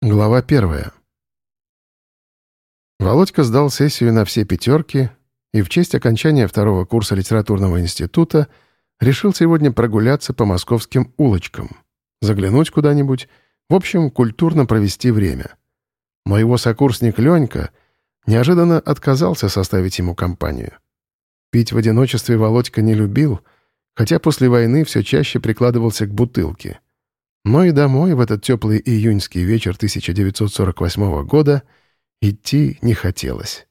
Глава первая. Володька сдал сессию на все пятерки и в честь окончания второго курса литературного института решил сегодня прогуляться по московским улочкам, заглянуть куда-нибудь, в общем, культурно провести время. Но его сокурсник Ленька неожиданно отказался составить ему компанию. Пить в одиночестве Володька не любил, хотя после войны все чаще прикладывался к бутылке — но и домой в этот теплый июньский вечер 1948 года идти не хотелось.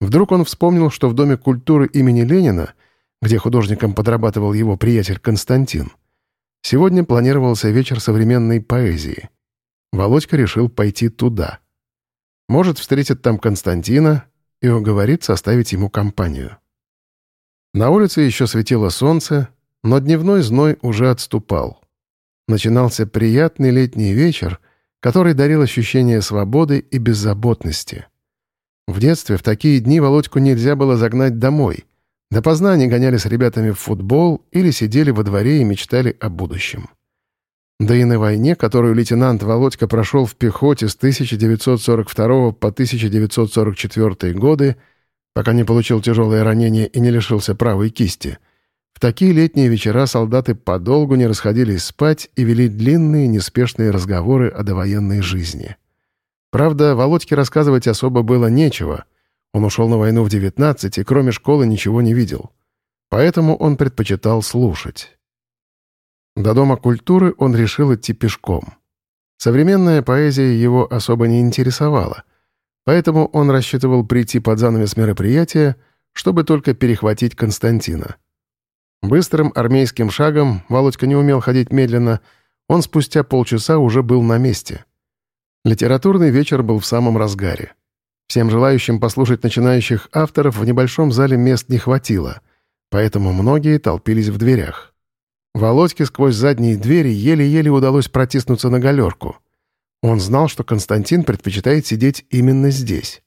Вдруг он вспомнил, что в Доме культуры имени Ленина, где художником подрабатывал его приятель Константин, сегодня планировался вечер современной поэзии. Володька решил пойти туда. Может, встретит там Константина и уговорит составить ему компанию. На улице еще светило солнце, но дневной зной уже отступал начинался приятный летний вечер, который дарил ощущение свободы и беззаботности. В детстве в такие дни Володьку нельзя было загнать домой. Допоздна они гоняли с ребятами в футбол или сидели во дворе и мечтали о будущем. Да и на войне, которую лейтенант Володька прошел в пехоте с 1942 по 1944 годы, пока не получил тяжелое ранение и не лишился правой кисти — в такие летние вечера солдаты подолгу не расходились спать и вели длинные, неспешные разговоры о довоенной жизни. Правда, Володьке рассказывать особо было нечего. Он ушел на войну в 19 и кроме школы ничего не видел. Поэтому он предпочитал слушать. До Дома культуры он решил идти пешком. Современная поэзия его особо не интересовала, поэтому он рассчитывал прийти под занавес мероприятия, чтобы только перехватить Константина. Быстрым армейским шагом, Володька не умел ходить медленно, он спустя полчаса уже был на месте. Литературный вечер был в самом разгаре. Всем желающим послушать начинающих авторов в небольшом зале мест не хватило, поэтому многие толпились в дверях. Володьке сквозь задние двери еле-еле удалось протиснуться на галерку. Он знал, что Константин предпочитает сидеть именно здесь.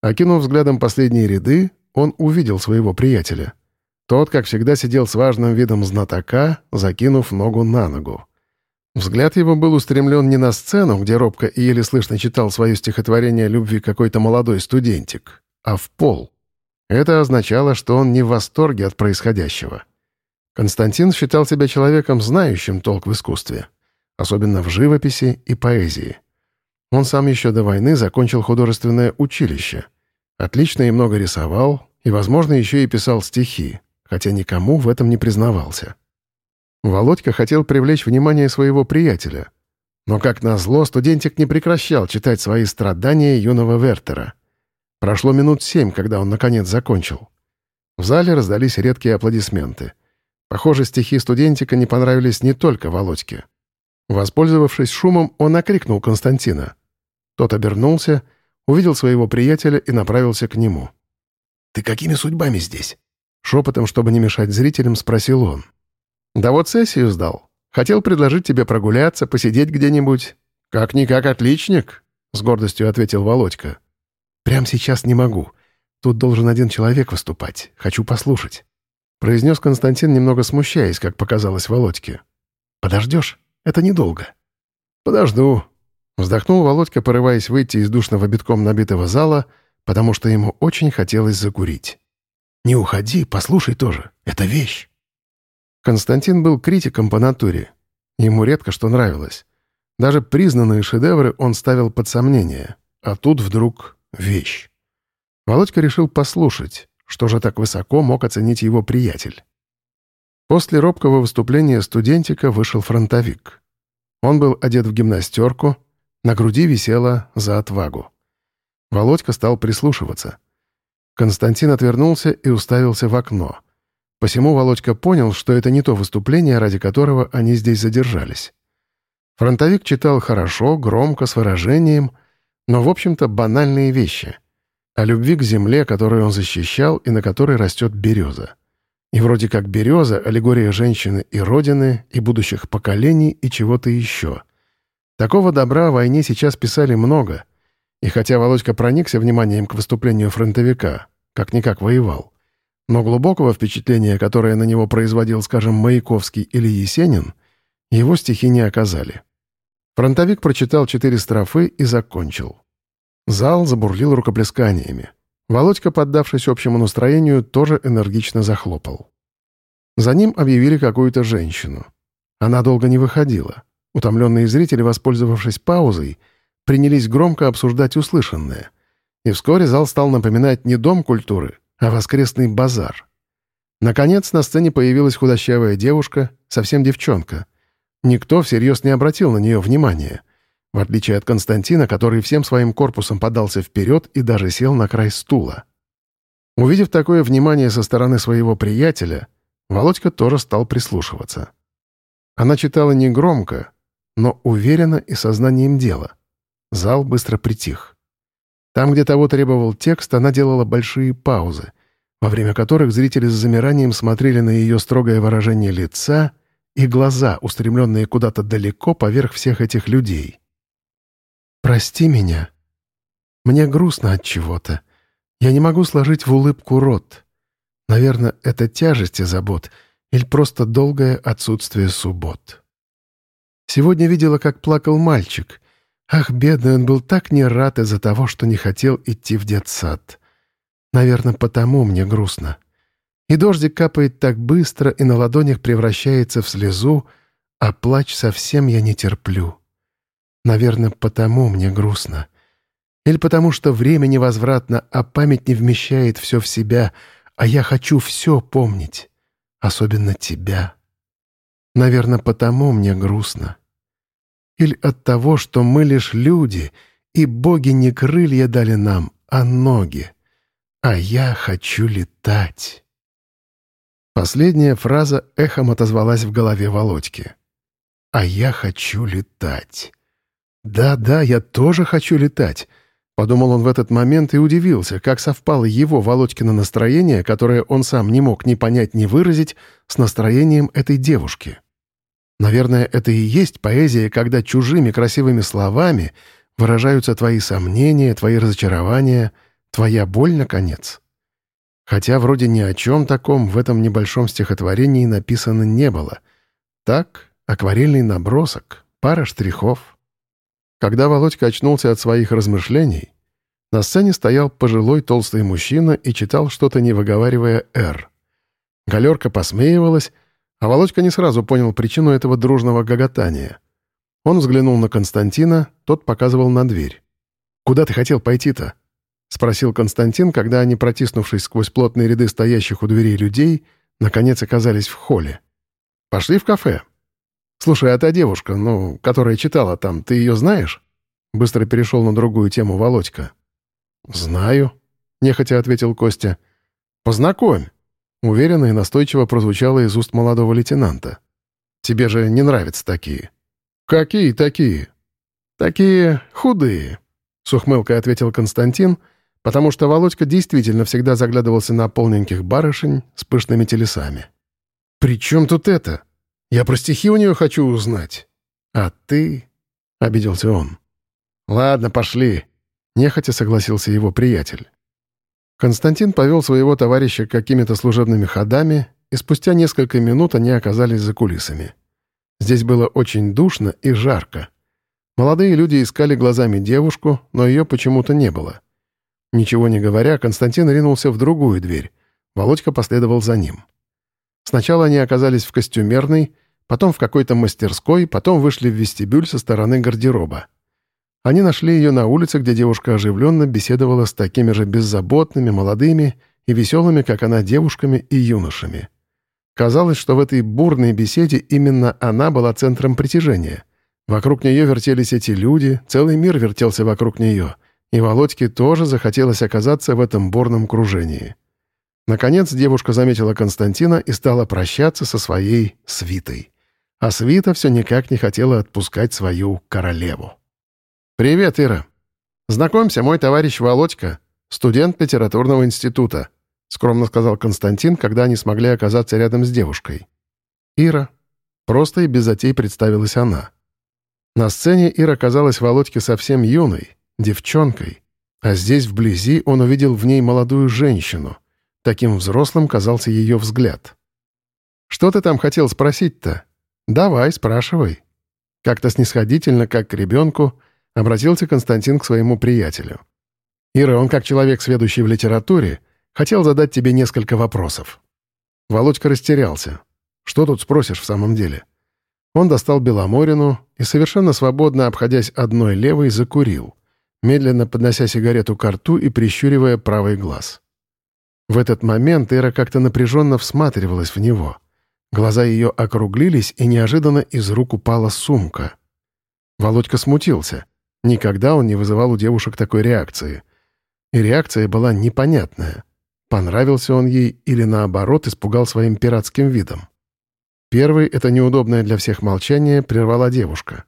Окинув взглядом последние ряды, он увидел своего приятеля — тот, как всегда, сидел с важным видом знатока, закинув ногу на ногу. Взгляд его был устремлен не на сцену, где робко и еле слышно читал свое стихотворение любви какой-то молодой студентик, а в пол. Это означало, что он не в восторге от происходящего. Константин считал себя человеком, знающим толк в искусстве, особенно в живописи и поэзии. Он сам еще до войны закончил художественное училище. Отлично и много рисовал, и, возможно, еще и писал стихи хотя никому в этом не признавался. Володька хотел привлечь внимание своего приятеля. Но, как назло, студентик не прекращал читать свои страдания юного Вертера. Прошло минут семь, когда он, наконец, закончил. В зале раздались редкие аплодисменты. Похоже, стихи студентика не понравились не только Володьке. Воспользовавшись шумом, он окрикнул Константина. Тот обернулся, увидел своего приятеля и направился к нему. «Ты какими судьбами здесь?» Шепотом, чтобы не мешать зрителям, спросил он. «Да вот сессию сдал. Хотел предложить тебе прогуляться, посидеть где-нибудь. Как-никак отличник», — с гордостью ответил Володька. «Прямо сейчас не могу. Тут должен один человек выступать. Хочу послушать», — произнес Константин, немного смущаясь, как показалось Володьке. «Подождешь? Это недолго». «Подожду», — вздохнул Володька, порываясь выйти из душного битком набитого зала, потому что ему очень хотелось закурить. Не уходи, послушай тоже. Это вещь». Константин был критиком по натуре. Ему редко что нравилось. Даже признанные шедевры он ставил под сомнение. А тут вдруг вещь. Володька решил послушать, что же так высоко мог оценить его приятель. После робкого выступления студентика вышел фронтовик. Он был одет в гимнастерку, на груди висела за отвагу. Володька стал прислушиваться — Константин отвернулся и уставился в окно. Посему Володька понял, что это не то выступление, ради которого они здесь задержались. Фронтовик читал хорошо, громко, с выражением, но, в общем-то, банальные вещи. О любви к земле, которую он защищал и на которой растет береза. И вроде как береза — аллегория женщины и родины, и будущих поколений, и чего-то еще. Такого добра о войне сейчас писали много — и хотя Володька проникся вниманием к выступлению фронтовика, как-никак воевал, но глубокого впечатления, которое на него производил, скажем, Маяковский или Есенин, его стихи не оказали. Фронтовик прочитал четыре строфы и закончил. Зал забурлил рукоплесканиями. Володька, поддавшись общему настроению, тоже энергично захлопал. За ним объявили какую-то женщину. Она долго не выходила. Утомленные зрители, воспользовавшись паузой, принялись громко обсуждать услышанное. И вскоре зал стал напоминать не дом культуры, а воскресный базар. Наконец на сцене появилась худощавая девушка, совсем девчонка. Никто всерьез не обратил на нее внимания, в отличие от Константина, который всем своим корпусом подался вперед и даже сел на край стула. Увидев такое внимание со стороны своего приятеля, Володька тоже стал прислушиваться. Она читала негромко, но уверенно и сознанием дела. Зал быстро притих. Там, где того требовал текст, она делала большие паузы, во время которых зрители с замиранием смотрели на ее строгое выражение лица и глаза, устремленные куда-то далеко поверх всех этих людей. «Прости меня. Мне грустно от чего-то. Я не могу сложить в улыбку рот. Наверное, это тяжесть и забот или просто долгое отсутствие суббот. Сегодня видела, как плакал мальчик. Ах, бедный, он был так не рад из-за того, что не хотел идти в детсад. Наверное, потому мне грустно. И дождик капает так быстро и на ладонях превращается в слезу, а плач совсем я не терплю. Наверное, потому мне грустно. Или потому что время невозвратно, а память не вмещает все в себя — а я хочу все помнить, особенно тебя. Наверное, потому мне грустно. Или от того, что мы лишь люди, и боги не крылья дали нам, а ноги. А я хочу летать. Последняя фраза эхом отозвалась в голове Володьки. «А я хочу летать». «Да-да, я тоже хочу летать. Подумал он в этот момент и удивился, как совпало его, Володькино настроение, которое он сам не мог ни понять, ни выразить, с настроением этой девушки. Наверное, это и есть поэзия, когда чужими красивыми словами выражаются твои сомнения, твои разочарования, твоя боль, наконец. Хотя вроде ни о чем таком в этом небольшом стихотворении написано не было. Так, акварельный набросок, пара штрихов — когда Володька очнулся от своих размышлений, на сцене стоял пожилой толстый мужчина и читал что-то, не выговаривая «Р». Галерка посмеивалась, а Володька не сразу понял причину этого дружного гоготания. Он взглянул на Константина, тот показывал на дверь. «Куда ты хотел пойти-то?» — спросил Константин, когда они, протиснувшись сквозь плотные ряды стоящих у дверей людей, наконец оказались в холле. «Пошли в кафе», «Слушай, а та девушка, ну, которая читала там, ты ее знаешь?» Быстро перешел на другую тему Володька. «Знаю», — нехотя ответил Костя. «Познакомь». Уверенно и настойчиво прозвучало из уст молодого лейтенанта. «Тебе же не нравятся такие». «Какие такие?» «Такие худые», — с ухмылкой ответил Константин, потому что Володька действительно всегда заглядывался на полненьких барышень с пышными телесами. «При чем тут это?» Я про стихи у нее хочу узнать. А ты...» — обиделся он. «Ладно, пошли», — нехотя согласился его приятель. Константин повел своего товарища какими-то служебными ходами, и спустя несколько минут они оказались за кулисами. Здесь было очень душно и жарко. Молодые люди искали глазами девушку, но ее почему-то не было. Ничего не говоря, Константин ринулся в другую дверь. Володька последовал за ним. Сначала они оказались в костюмерной, потом в какой-то мастерской, потом вышли в вестибюль со стороны гардероба. Они нашли ее на улице, где девушка оживленно беседовала с такими же беззаботными, молодыми и веселыми, как она, девушками и юношами. Казалось, что в этой бурной беседе именно она была центром притяжения. Вокруг нее вертелись эти люди, целый мир вертелся вокруг нее, и Володьке тоже захотелось оказаться в этом бурном кружении. Наконец девушка заметила Константина и стала прощаться со своей свитой а свита все никак не хотела отпускать свою королеву. «Привет, Ира. Знакомься, мой товарищ Володька, студент литературного института», скромно сказал Константин, когда они смогли оказаться рядом с девушкой. «Ира». Просто и без затей представилась она. На сцене Ира казалась Володьке совсем юной, девчонкой, а здесь вблизи он увидел в ней молодую женщину. Таким взрослым казался ее взгляд. «Что ты там хотел спросить-то?» «Давай, спрашивай». Как-то снисходительно, как к ребенку, обратился Константин к своему приятелю. «Ира, он как человек, сведущий в литературе, хотел задать тебе несколько вопросов». Володька растерялся. «Что тут спросишь в самом деле?» Он достал Беломорину и, совершенно свободно обходясь одной левой, закурил, медленно поднося сигарету к рту и прищуривая правый глаз. В этот момент Ира как-то напряженно всматривалась в него. Глаза ее округлились, и неожиданно из рук упала сумка. Володька смутился. Никогда он не вызывал у девушек такой реакции. И реакция была непонятная. Понравился он ей или, наоборот, испугал своим пиратским видом. Первый, это неудобное для всех молчание, прервала девушка.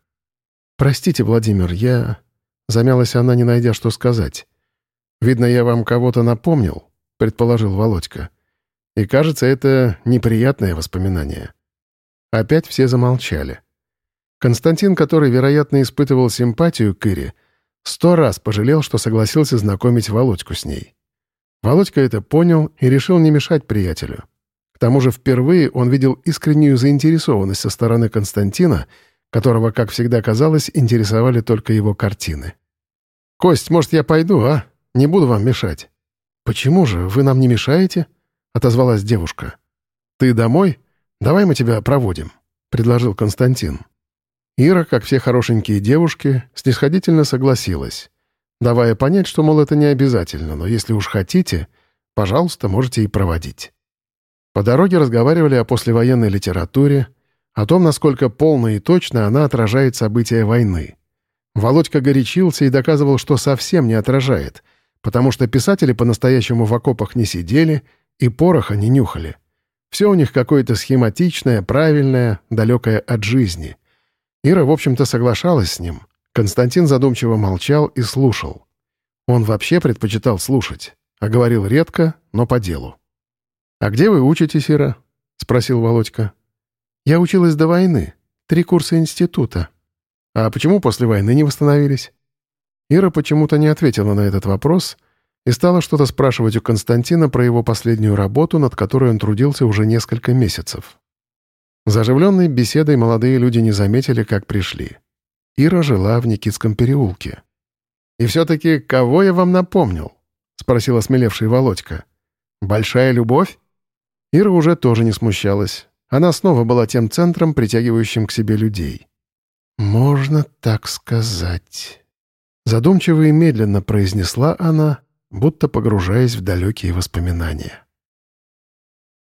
«Простите, Владимир, я...» Замялась она, не найдя, что сказать. «Видно, я вам кого-то напомнил», — предположил Володька. «И кажется, это неприятное воспоминание». Опять все замолчали. Константин, который, вероятно, испытывал симпатию к Ире, сто раз пожалел, что согласился знакомить Володьку с ней. Володька это понял и решил не мешать приятелю. К тому же впервые он видел искреннюю заинтересованность со стороны Константина, которого, как всегда казалось, интересовали только его картины. «Кость, может, я пойду, а? Не буду вам мешать». «Почему же? Вы нам не мешаете?» — отозвалась девушка. «Ты домой? Давай мы тебя проводим», — предложил Константин. Ира, как все хорошенькие девушки, снисходительно согласилась, давая понять, что, мол, это не обязательно, но если уж хотите, пожалуйста, можете и проводить. По дороге разговаривали о послевоенной литературе, о том, насколько полно и точно она отражает события войны — Володька горячился и доказывал, что совсем не отражает, потому что писатели по-настоящему в окопах не сидели и пороха не нюхали. Все у них какое-то схематичное, правильное, далекое от жизни. Ира, в общем-то, соглашалась с ним. Константин задумчиво молчал и слушал. Он вообще предпочитал слушать, а говорил редко, но по делу. «А где вы учитесь, Ира?» — спросил Володька. «Я училась до войны. Три курса института», а почему после войны не восстановились? Ира почему-то не ответила на этот вопрос и стала что-то спрашивать у Константина про его последнюю работу, над которой он трудился уже несколько месяцев. Заживленной беседой молодые люди не заметили, как пришли. Ира жила в Никитском переулке. «И все-таки кого я вам напомнил?» — спросил осмелевший Володька. «Большая любовь?» Ира уже тоже не смущалась. Она снова была тем центром, притягивающим к себе людей. «Можно так сказать». Задумчиво и медленно произнесла она, будто погружаясь в далекие воспоминания.